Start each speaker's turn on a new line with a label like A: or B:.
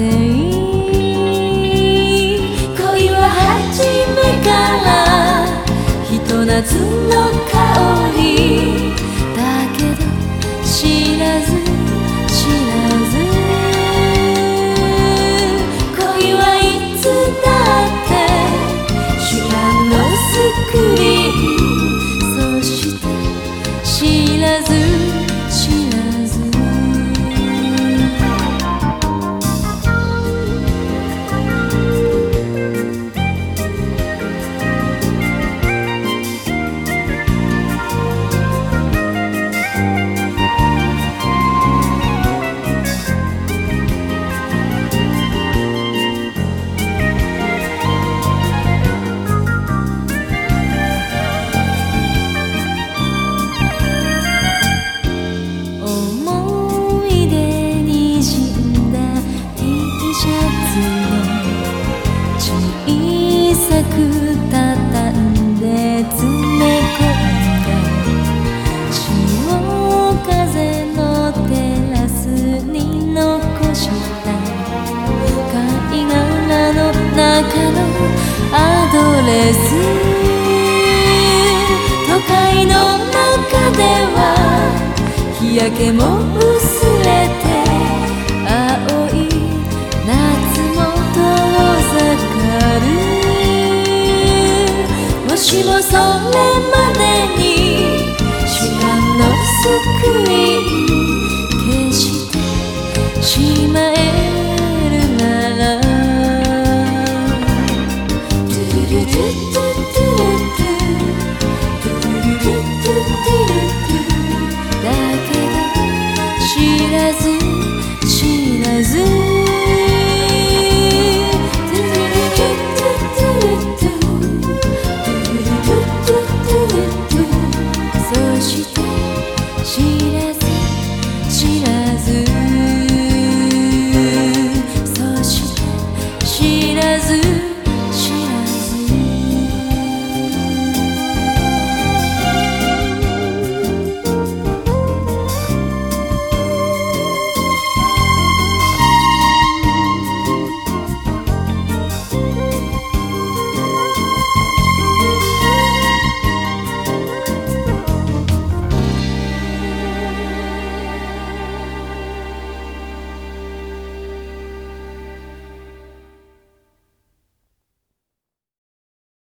A: い恋は初めから人懐アドレス都会の中では日焼けも薄れて青い夏も遠ざかるもしもそれまでに時間のスクらず。知らずトゥルトゥトゥルトゥトゥルトゥトゥルトゥそして知らず知らず